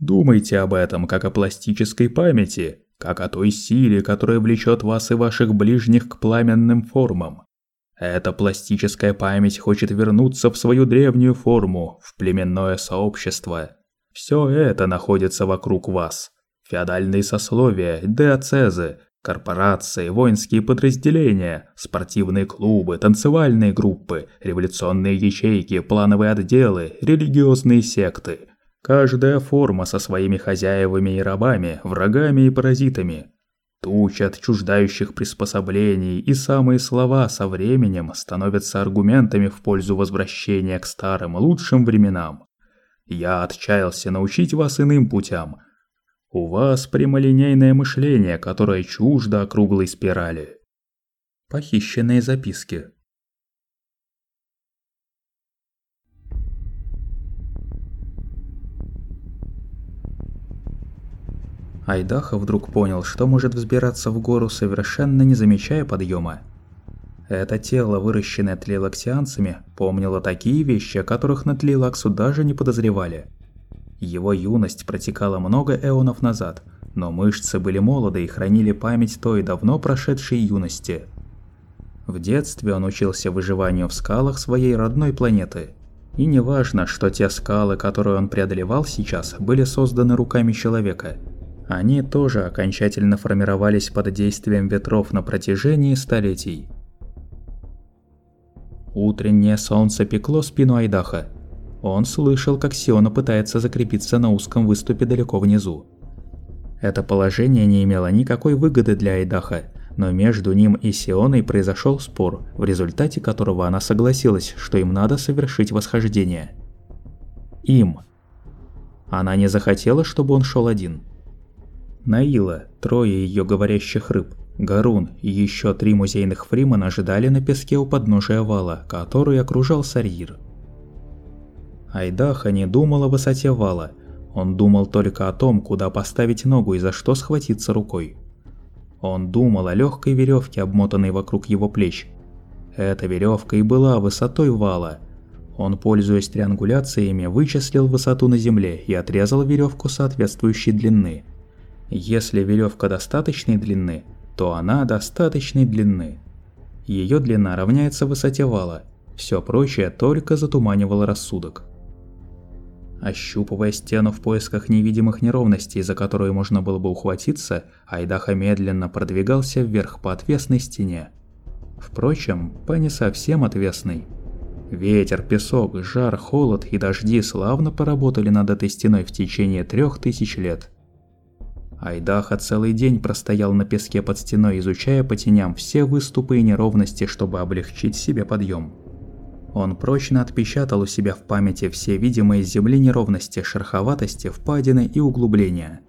Думайте об этом как о пластической памяти, как о той силе, которая влечет вас и ваших ближних к пламенным формам. Эта пластическая память хочет вернуться в свою древнюю форму, в племенное сообщество. Все это находится вокруг вас. Феодальные сословия, диацезы, корпорации, воинские подразделения, спортивные клубы, танцевальные группы, революционные ячейки, плановые отделы, религиозные секты. Каждая форма со своими хозяевами и рабами, врагами и паразитами. Туча отчуждающих приспособлений и самые слова со временем становятся аргументами в пользу возвращения к старым лучшим временам. Я отчаялся научить вас иным путям. У вас прямолинейное мышление, которое чуждо округлой спирали. Похищенные записки Айдаха вдруг понял, что может взбираться в гору, совершенно не замечая подъема. Это тело, выращенное тлелактианцами, помнило такие вещи, о которых на тлелаксу даже не подозревали. Его юность протекала много эонов назад, но мышцы были молоды и хранили память той давно прошедшей юности. В детстве он учился выживанию в скалах своей родной планеты. И не важно, что те скалы, которые он преодолевал сейчас, были созданы руками человека – они тоже окончательно формировались под действием ветров на протяжении столетий. Утреннее солнце пекло спину Айдаха. Он слышал, как Сиона пытается закрепиться на узком выступе далеко внизу. Это положение не имело никакой выгоды для Айдаха, но между ним и Сионой произошел спор, в результате которого она согласилась, что им надо совершить восхождение. Им. Она не захотела, чтобы он шел один. Наила, трое ее говорящих рыб, Гарун и еще три музейных фримана ждали на песке у подножия вала, который окружал Сарьир. Айдаха не думал о высоте вала, он думал только о том, куда поставить ногу и за что схватиться рукой. Он думал о легкой веревке, обмотанной вокруг его плеч. Эта веревка и была высотой вала. Он, пользуясь триангуляциями, вычислил высоту на земле и отрезал веревку соответствующей длины – если веревка достаточной длины, то она достаточной длины. Ее длина равняется высоте вала, все прочее только затуманивало рассудок. Ощупывая стену в поисках невидимых неровностей, за которые можно было бы ухватиться, Айдаха медленно продвигался вверх по отвесной стене. Впрочем, по не совсем отвесной. Ветер, песок, жар, холод и дожди славно поработали над этой стеной в течение трех тысяч лет. Айдаха целый день простоял на песке под стеной, изучая по теням все выступы и неровности, чтобы облегчить себе подъем. Он прочно отпечатал у себя в памяти все видимые с земли неровности, шероховатости, впадины и углубления.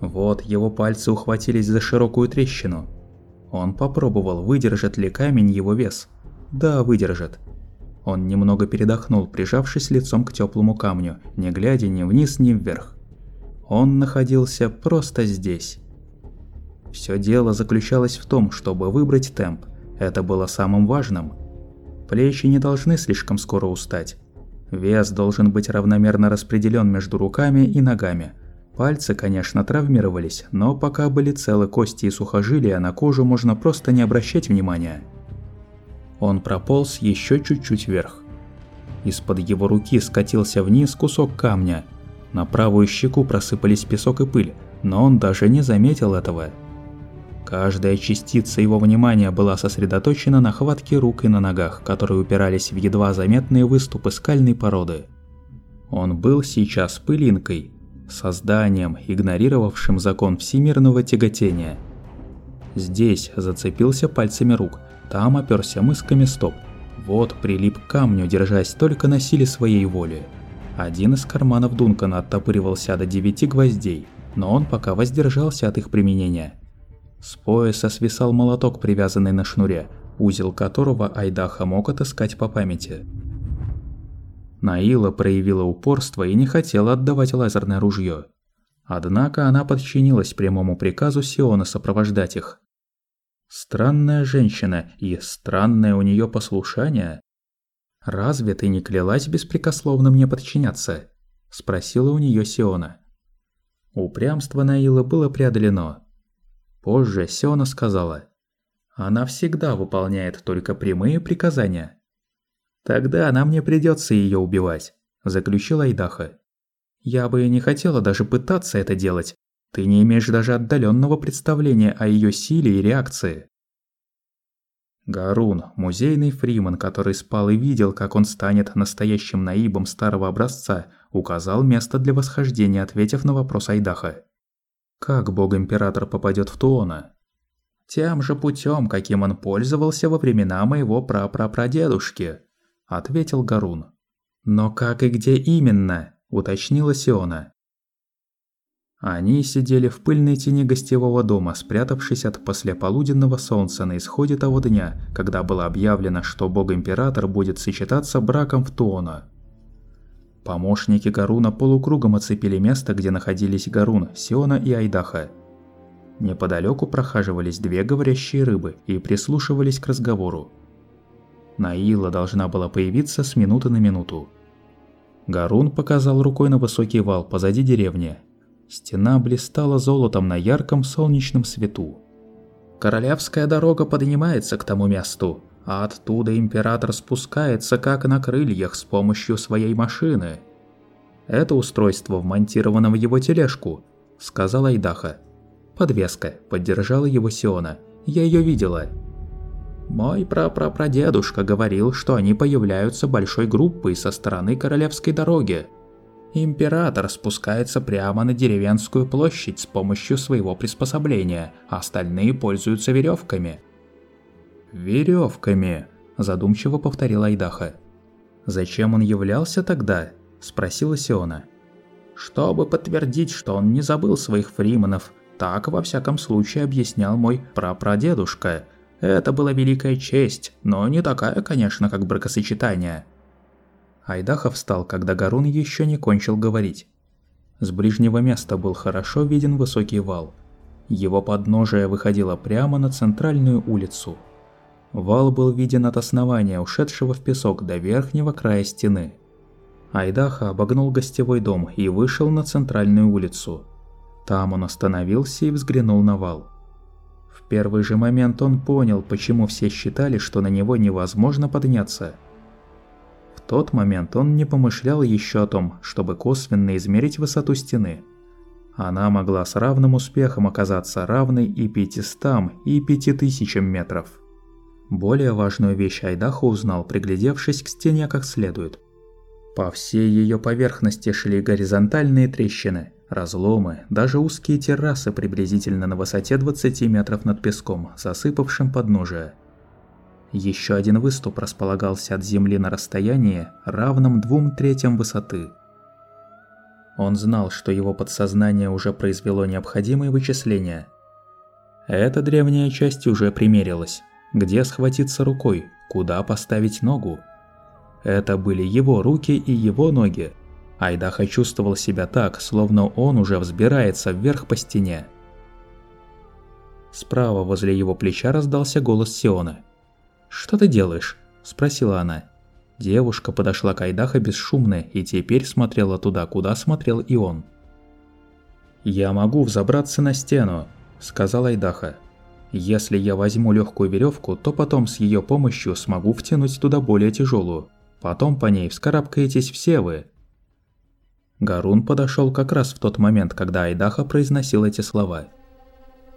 Вот его пальцы ухватились за широкую трещину. Он попробовал, выдержит ли камень его вес. Да, выдержит. Он немного передохнул, прижавшись лицом к теплому камню, не глядя ни вниз, ни вверх. Он находился просто здесь. Все дело заключалось в том, чтобы выбрать темп. Это было самым важным. Плечи не должны слишком скоро устать. Вес должен быть равномерно распределен между руками и ногами. Пальцы, конечно, травмировались, но пока были целы кости и сухожилия, на кожу можно просто не обращать внимания. Он прополз еще чуть-чуть вверх. Из-под его руки скатился вниз кусок камня – на правую щеку просыпались песок и пыль, но он даже не заметил этого. Каждая частица его внимания была сосредоточена на хватке рук и на ногах, которые упирались в едва заметные выступы скальной породы. Он был сейчас пылинкой, созданием, игнорировавшим закон всемирного тяготения. Здесь зацепился пальцами рук, там оперся мысками стоп, вот прилип к камню, держась только на силе своей воли. Один из карманов Дункана оттопыривался до девяти гвоздей, но он пока воздержался от их применения. С пояса свисал молоток, привязанный на шнуре, узел которого Айдаха мог отыскать по памяти. Наила проявила упорство и не хотела отдавать лазерное ружье. Однако она подчинилась прямому приказу Сиона сопровождать их. Странная женщина и странное у нее послушание. Разве ты не клялась беспрекословно мне подчиняться? спросила у нее Сиона. Упрямство Наила было преодолено. Позже Сиона сказала, «Она всегда выполняет только прямые приказания». «Тогда нам не придется ее убивать», – заключила Айдаха. «Я бы не хотела даже пытаться это делать. Ты не имеешь даже отдаленного представления о ее силе и реакции». Гарун, музейный фриман, который спал и видел, как он станет настоящим наибом старого образца, указал место для восхождения, ответив на вопрос Айдаха. Как бог-император попадет в Туона? Тем же путем, каким он пользовался во времена моего прапрапрадедушки, ответил Гарун. Но как и где именно? уточнила Сиона. Они сидели в пыльной тени гостевого дома, спрятавшись от послеполуденного солнца на исходе того дня, когда было объявлено, что бог-император будет сочетаться браком в Туона. Помощники Гаруна полукругом оцепили место, где находились Гарун, Сиона и Айдаха. Неподалеку прохаживались две говорящие рыбы и прислушивались к разговору. Наила должна была появиться с минуты на минуту. Гарун показал рукой на высокий вал позади деревни, Стена блистала золотом на ярком солнечном свету. Королевская дорога поднимается к тому месту, а оттуда император спускается как на крыльях с помощью своей машины. Это устройство вмонтировано в его тележку, сказала Айдаха. Подвеска, поддержала его Сиона. Я ее видела. Мой прапрапрадедушка говорил, что они появляются большой группой со стороны королевской дороги. Император спускается прямо на деревенскую площадь с помощью своего приспособления, а остальные пользуются веревками. «Веревками», – задумчиво повторил Айдаха. «Зачем он являлся тогда?» – спросила Сиона. «Чтобы подтвердить, что он не забыл своих фриманов, так во всяком случае объяснял мой прапрадедушка. Это была великая честь, но не такая, конечно, как бракосочетание». Айдаха встал, когда Гарун еще не кончил говорить. С ближнего места был хорошо виден высокий вал. Его подножие выходило прямо на центральную улицу. Вал был виден от основания, ушедшего в песок, до верхнего края стены. Айдаха обогнул гостевой дом и вышел на центральную улицу. Там он остановился и взглянул на вал. В первый же момент он понял, почему все считали, что на него невозможно подняться – тот момент он не помышлял еще о том, чтобы косвенно измерить высоту стены. Она могла с равным успехом оказаться равной и 500, и 5000 метров. Более важную вещь Айдахо узнал, приглядевшись к стене как следует. По всей ее поверхности шли горизонтальные трещины, разломы, даже узкие террасы приблизительно на высоте 20 метров над песком, засыпавшим подножие. Еще один выступ располагался от земли на расстоянии, равном двум третьим высоты. Он знал, что его подсознание уже произвело необходимые вычисления. Эта древняя часть уже примерилась. Где схватиться рукой, куда поставить ногу. Это были его руки и его ноги. Айдаха чувствовал себя так, словно он уже взбирается вверх по стене. Справа возле его плеча раздался голос Сиона. «Что ты делаешь?» – спросила она. Девушка подошла к Айдаха бесшумно и теперь смотрела туда, куда смотрел и он. «Я могу взобраться на стену», – сказал Айдаха. «Если я возьму легкую веревку, то потом с ее помощью смогу втянуть туда более тяжелую. Потом по ней вскарабкаетесь все вы». Гарун подошел как раз в тот момент, когда Айдаха произносил эти слова.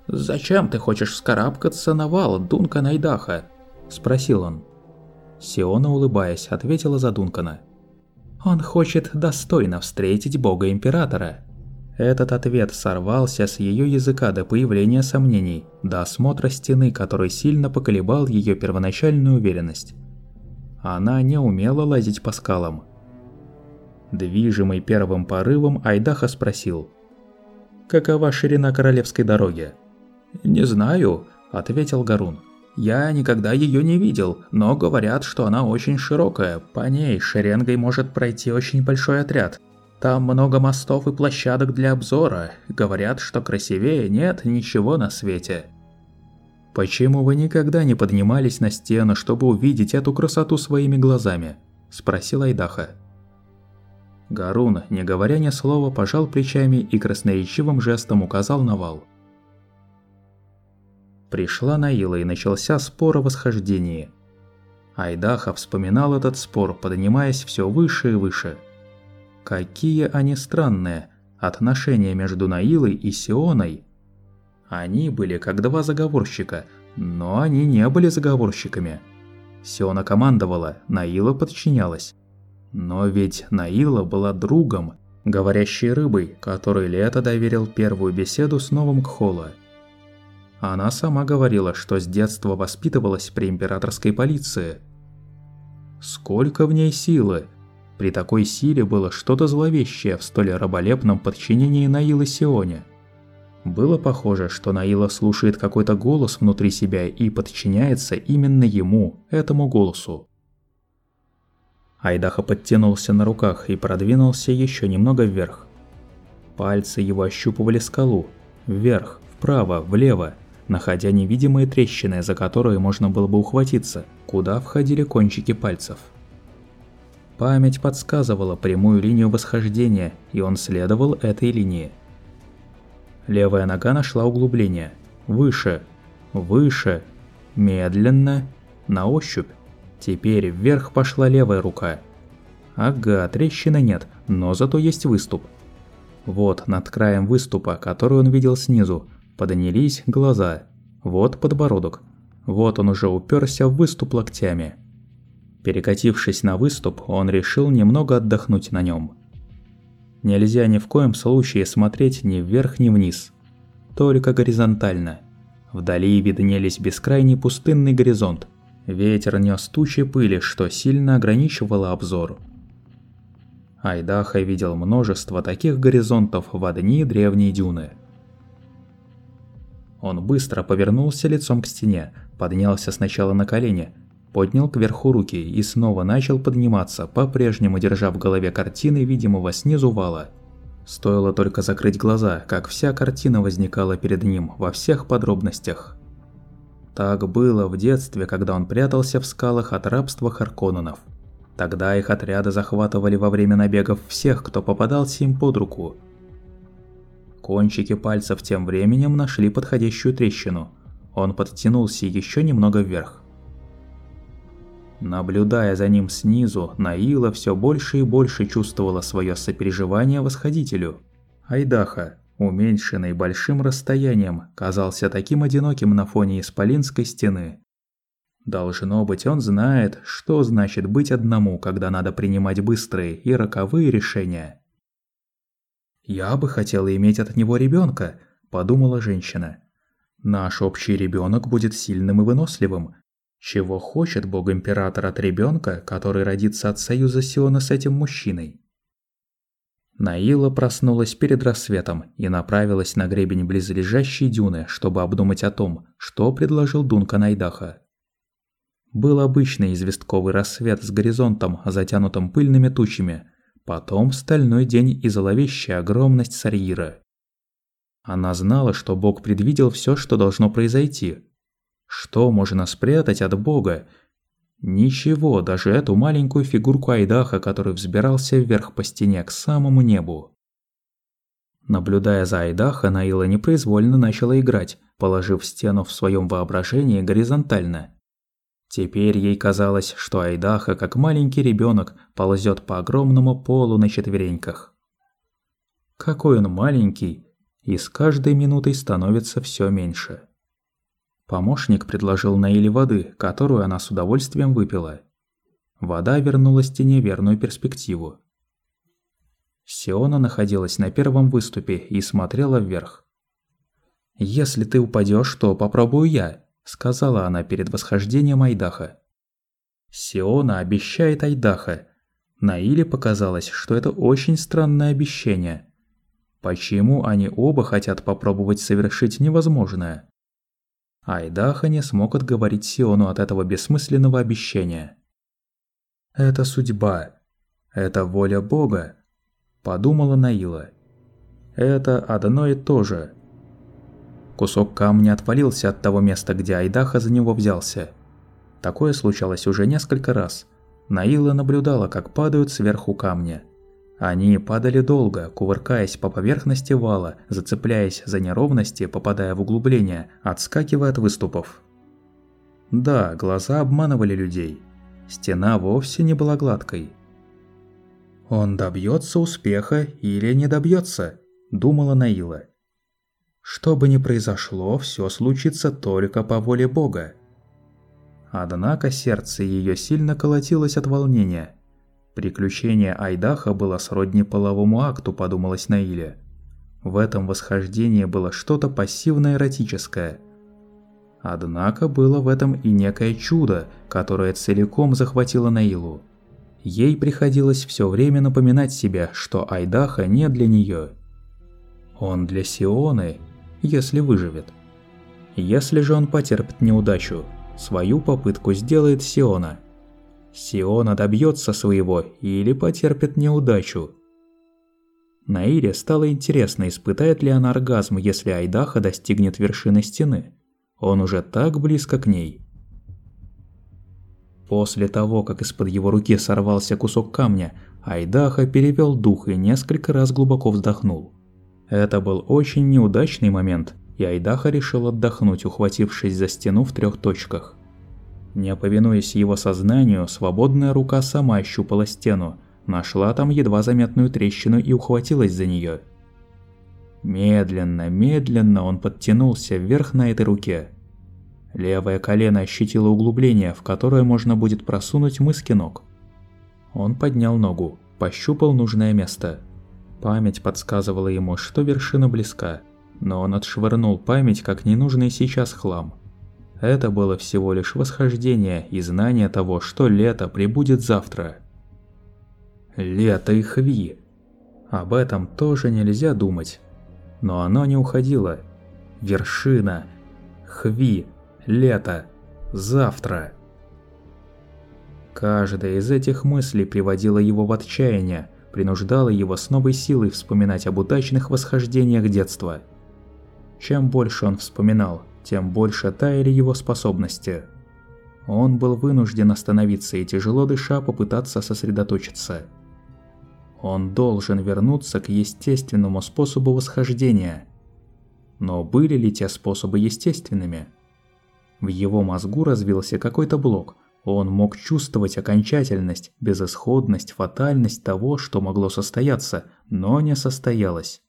«Зачем ты хочешь вскарабкаться на вал, Дункан Айдаха?» – спросил он. Сиона, улыбаясь, ответила за Дункана. «Он хочет достойно встретить бога-императора». Этот ответ сорвался с ее языка до появления сомнений, до осмотра стены, который сильно поколебал ее первоначальную уверенность. Она не умела лазить по скалам. Движимый первым порывом, Айдаха спросил. «Какова ширина королевской дороги?» «Не знаю», – ответил Гарун. Я никогда ее не видел, но говорят, что она очень широкая. По ней шеренгой может пройти очень большой отряд. Там много мостов и площадок для обзора. Говорят, что красивее нет ничего на свете. «Почему вы никогда не поднимались на стену, чтобы увидеть эту красоту своими глазами?» – спросил Айдаха. Гарун, не говоря ни слова, пожал плечами и красноречивым жестом указал на вал. Пришла Наила и начался спор о восхождении. Айдаха вспоминал этот спор, поднимаясь все выше и выше. Какие они странные, отношения между Наилой и Сионой. Они были как два заговорщика, но они не были заговорщиками. Сиона командовала, Наила подчинялась. Но ведь Наила была другом, говорящей рыбой, которой Лето доверил первую беседу с новым Кхола. Она сама говорила, что с детства воспитывалась при императорской полиции. Сколько в ней силы! При такой силе было что-то зловещее в столь раболепном подчинении Наилы Сионе. Было похоже, что Наила слушает какой-то голос внутри себя и подчиняется именно ему, этому голосу. Айдаха подтянулся на руках и продвинулся еще немного вверх. Пальцы его ощупывали скалу. Вверх, вправо, влево, находя невидимые трещины, за которые можно было бы ухватиться, куда входили кончики пальцев. Память подсказывала прямую линию восхождения, и он следовал этой линии. Левая нога нашла углубление. Выше, выше, медленно, на ощупь. Теперь вверх пошла левая рука. Ага, трещины нет, но зато есть выступ. Вот над краем выступа, который он видел снизу, поднялись глаза. Вот подбородок. Вот он уже уперся в выступ локтями. Перекатившись на выступ, он решил немного отдохнуть на нем. Нельзя ни в коем случае смотреть ни вверх, ни вниз. Только горизонтально. Вдали виднелись бескрайний пустынный горизонт, Ветер нес тучи пыли, что сильно ограничивало обзор. Айдаха видел множество таких горизонтов в одни древние дюны. Он быстро повернулся лицом к стене, поднялся сначала на колени, поднял кверху руки и снова начал подниматься, по-прежнему держа в голове картины видимого снизу вала. Стоило только закрыть глаза, как вся картина возникала перед ним во всех подробностях. Так было в детстве, когда он прятался в скалах от рабства Харконненов. Тогда их отряды захватывали во время набегов всех, кто попадался им под руку. Кончики пальцев тем временем нашли подходящую трещину. Он подтянулся еще немного вверх. Наблюдая за ним снизу, Наила все больше и больше чувствовала свое сопереживание восходителю. Айдаха, уменьшенный большим расстоянием, казался таким одиноким на фоне Исполинской стены. Должно быть, он знает, что значит быть одному, когда надо принимать быстрые и роковые решения. «Я бы хотела иметь от него ребенка», – подумала женщина. «Наш общий ребенок будет сильным и выносливым. Чего хочет бог-император от ребенка, который родится от союза Сиона с этим мужчиной?» Наила проснулась перед рассветом и направилась на гребень близлежащей дюны, чтобы обдумать о том, что предложил Дунка Найдаха. Был обычный известковый рассвет с горизонтом, затянутым пыльными тучами, потом стальной день и зловещая огромность Сарьира. Она знала, что Бог предвидел все, что должно произойти. Что можно спрятать от Бога, Ничего, даже эту маленькую фигурку Айдаха, который взбирался вверх по стене к самому небу. Наблюдая за Айдаха, Наила непроизвольно начала играть, положив стену в своем воображении горизонтально. Теперь ей казалось, что Айдаха, как маленький ребенок, ползет по огромному полу на четвереньках. Какой он маленький, и с каждой минутой становится все меньше. Помощник предложил Наиле воды, которую она с удовольствием выпила. Вода вернула стене верную перспективу. Сиона находилась на первом выступе и смотрела вверх. «Если ты упадешь, то попробую я», – сказала она перед восхождением Айдаха. Сиона обещает Айдаха. Наиле показалось, что это очень странное обещание. Почему они оба хотят попробовать совершить невозможное? Айдаха не смог отговорить Сиону от этого бессмысленного обещания. «Это судьба. Это воля Бога», – подумала Наила. «Это одно и то же». Кусок камня отвалился от того места, где Айдаха за него взялся. Такое случалось уже несколько раз. Наила наблюдала, как падают сверху камни. Они падали долго, кувыркаясь по поверхности вала, зацепляясь за неровности, попадая в углубления, отскакивая от выступов. Да, глаза обманывали людей. Стена вовсе не была гладкой. «Он добьется успеха или не добьется», – думала Наила. «Что бы ни произошло, все случится только по воле Бога». Однако сердце ее сильно колотилось от волнения. Приключение Айдаха было сродни половому акту, подумалось Наиле. В этом восхождении было что-то пассивно-эротическое. Однако было в этом и некое чудо, которое целиком захватило Наилу. Ей приходилось все время напоминать себе, что Айдаха не для нее. Он для Сионы, если выживет. Если же он потерпит неудачу, свою попытку сделает Сиона. Сиона добьется своего или потерпит неудачу. Наире стало интересно, испытает ли она оргазм, если Айдаха достигнет вершины стены. Он уже так близко к ней. После того, как из-под его руки сорвался кусок камня, Айдаха перевел дух и несколько раз глубоко вздохнул. Это был очень неудачный момент, и Айдаха решил отдохнуть, ухватившись за стену в трех точках. Не повинуясь его сознанию, свободная рука сама ощупала стену, нашла там едва заметную трещину и ухватилась за нее. Медленно, медленно он подтянулся вверх на этой руке. Левое колено ощутило углубление, в которое можно будет просунуть мыски ног. Он поднял ногу, пощупал нужное место. Память подсказывала ему, что вершина близка, но он отшвырнул память как ненужный сейчас хлам. Это было всего лишь восхождение и знание того, что лето прибудет завтра. Лето и Хви. Об этом тоже нельзя думать. Но оно не уходило. Вершина. Хви лето, завтра. Каждая из этих мыслей приводила его в отчаяние, принуждала его с новой силой вспоминать об удачных восхождениях детства. Чем больше он вспоминал, тем больше таяли его способности. Он был вынужден остановиться и тяжело дыша попытаться сосредоточиться. Он должен вернуться к естественному способу восхождения. Но были ли те способы естественными? В его мозгу развился какой-то блок. Он мог чувствовать окончательность, безысходность, фатальность того, что могло состояться, но не состоялось.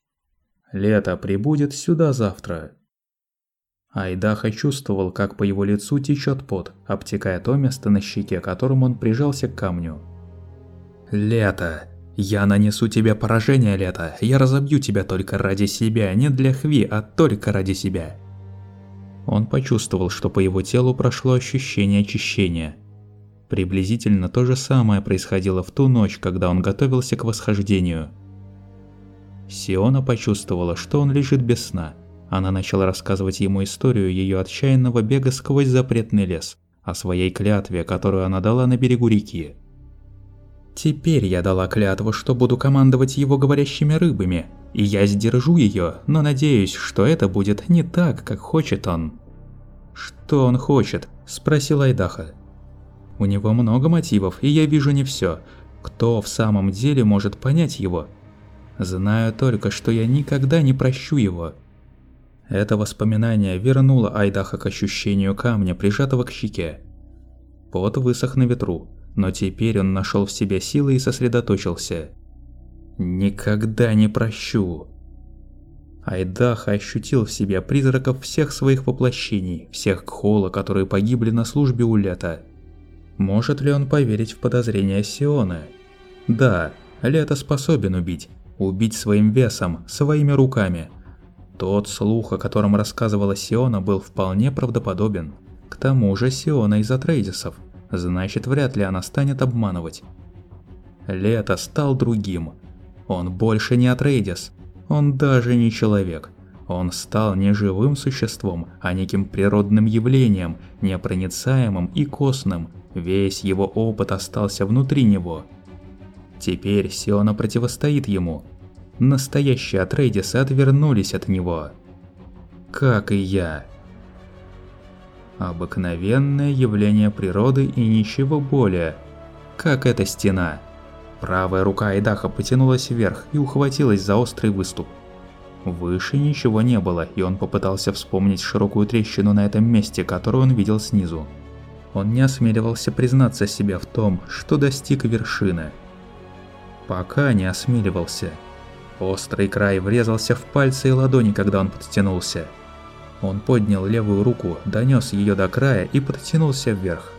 Лето прибудет сюда завтра. Айдаха чувствовал, как по его лицу течет пот, обтекая то место на щеке, которым он прижался к камню. «Лето! Я нанесу тебе поражение, Лето! Я разобью тебя только ради себя, не для Хви, а только ради себя!» Он почувствовал, что по его телу прошло ощущение очищения. Приблизительно то же самое происходило в ту ночь, когда он готовился к восхождению. Сиона почувствовала, что он лежит без сна. Она начала рассказывать ему историю ее отчаянного бега сквозь запретный лес, о своей клятве, которую она дала на берегу реки. «Теперь я дала клятву, что буду командовать его говорящими рыбами, и я сдержу ее, но надеюсь, что это будет не так, как хочет он». «Что он хочет?» – спросил Айдаха. «У него много мотивов, и я вижу не все. Кто в самом деле может понять его? Знаю только, что я никогда не прощу его». Это воспоминание вернуло Айдаха к ощущению камня, прижатого к щеке. Пот высох на ветру, но теперь он нашел в себе силы и сосредоточился. «Никогда не прощу!» Айдаха ощутил в себе призраков всех своих воплощений, всех Кхола, которые погибли на службе у Лета. Может ли он поверить в подозрения Сионы? Да, Лето способен убить. Убить своим весом, своими руками. Тот слух, о котором рассказывала Сиона, был вполне правдоподобен. К тому же Сиона из Атрейдисов, значит вряд ли она станет обманывать. Лето стал другим. Он больше не Атрейдис, он даже не человек. Он стал не живым существом, а неким природным явлением, непроницаемым и костным. Весь его опыт остался внутри него. Теперь Сиона противостоит ему. Настоящие Атрейдисы отвернулись от него. Как и я. Обыкновенное явление природы и ничего более. Как эта стена. Правая рука Айдаха потянулась вверх и ухватилась за острый выступ. Выше ничего не было, и он попытался вспомнить широкую трещину на этом месте, которую он видел снизу. Он не осмеливался признаться себе в том, что достиг вершины. Пока не осмеливался. Острый край врезался в пальцы и ладони, когда он подтянулся. Он поднял левую руку, донес ее до края и подтянулся вверх.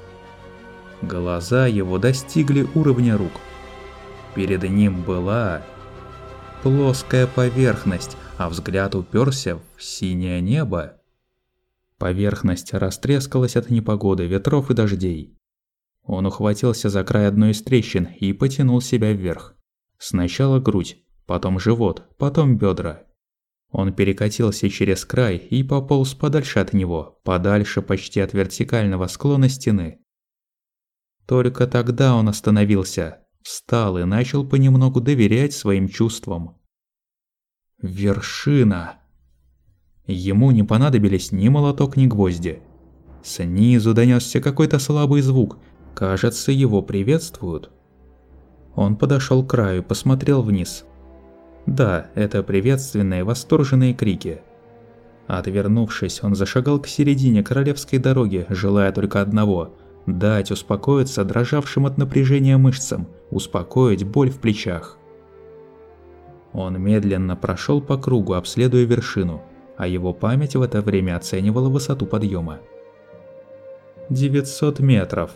Глаза его достигли уровня рук. Перед ним была плоская поверхность, а взгляд уперся в синее небо. Поверхность растрескалась от непогоды, ветров и дождей. Он ухватился за край одной из трещин и потянул себя вверх. Сначала грудь, потом живот, потом бедра. Он перекатился через край и пополз подальше от него, подальше почти от вертикального склона стены. Только тогда он остановился, встал и начал понемногу доверять своим чувствам. Вершина! Ему не понадобились ни молоток, ни гвозди. Снизу донесся какой-то слабый звук. Кажется, его приветствуют. Он подошел к краю посмотрел вниз. Да, это приветственные восторженные крики. Отвернувшись, он зашагал к середине королевской дороги, желая только одного – дать успокоиться дрожавшим от напряжения мышцам, успокоить боль в плечах. Он медленно прошел по кругу, обследуя вершину, а его память в это время оценивала высоту подъема. 900 метров.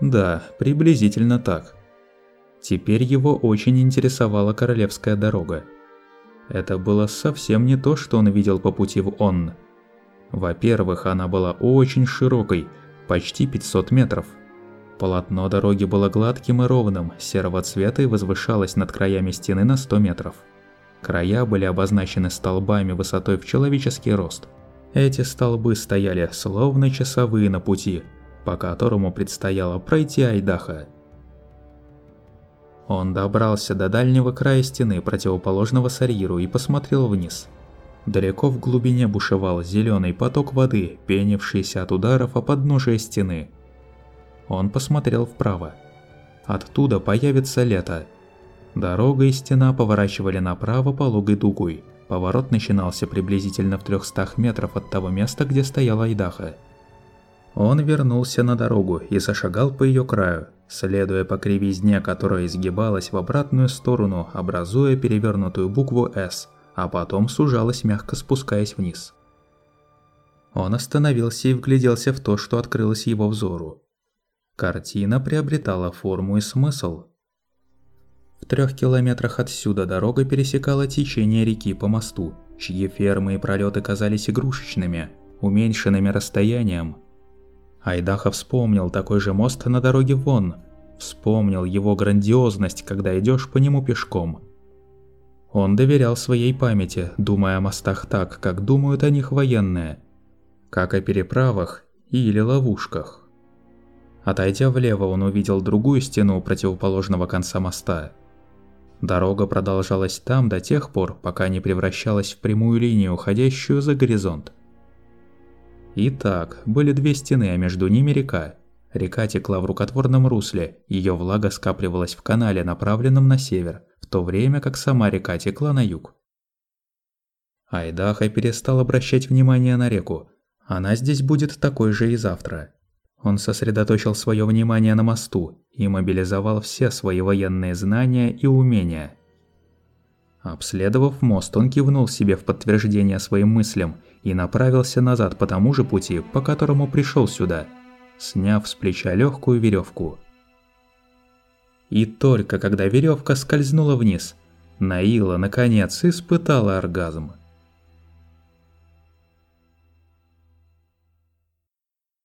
Да, приблизительно так. Теперь его очень интересовала Королевская дорога. Это было совсем не то, что он видел по пути в Онн. Во-первых, она была очень широкой, почти 500 метров. Полотно дороги было гладким и ровным, серого цвета и возвышалось над краями стены на 100 метров. Края были обозначены столбами высотой в человеческий рост. Эти столбы стояли словно часовые на пути, по которому предстояло пройти Айдаха. Он добрался до дальнего края стены, противоположного Сарьиру, и посмотрел вниз. Далеко в глубине бушевал зеленый поток воды, пенившийся от ударов о подножие стены. Он посмотрел вправо. Оттуда появится лето. Дорога и стена поворачивали направо пологой дугой. Поворот начинался приблизительно в 300 метров от того места, где стояла Айдаха. Он вернулся на дорогу и зашагал по ее краю, следуя по кривизне, которая изгибалась в обратную сторону, образуя перевернутую букву «С», а потом сужалась, мягко спускаясь вниз. Он остановился и вгляделся в то, что открылось его взору. Картина приобретала форму и смысл. В трех километрах отсюда дорога пересекала течение реки по мосту, чьи фермы и пролеты казались игрушечными, уменьшенными расстоянием – Айдаха вспомнил такой же мост на дороге вон, вспомнил его грандиозность, когда идешь по нему пешком. Он доверял своей памяти, думая о мостах так, как думают о них военные, как о переправах или ловушках. Отойдя влево, он увидел другую стену противоположного конца моста. Дорога продолжалась там до тех пор, пока не превращалась в прямую линию, уходящую за горизонт. Итак, были две стены, а между ними река. Река текла в рукотворном русле, ее влага скапливалась в канале, направленном на север, в то время как сама река текла на юг. Айдаха перестал обращать внимание на реку. Она здесь будет такой же и завтра. Он сосредоточил свое внимание на мосту и мобилизовал все свои военные знания и умения. Обследовав мост, он кивнул себе в подтверждение своим мыслям и направился назад по тому же пути, по которому пришел сюда, сняв с плеча легкую веревку. И только когда веревка скользнула вниз, Наила наконец испытала оргазм.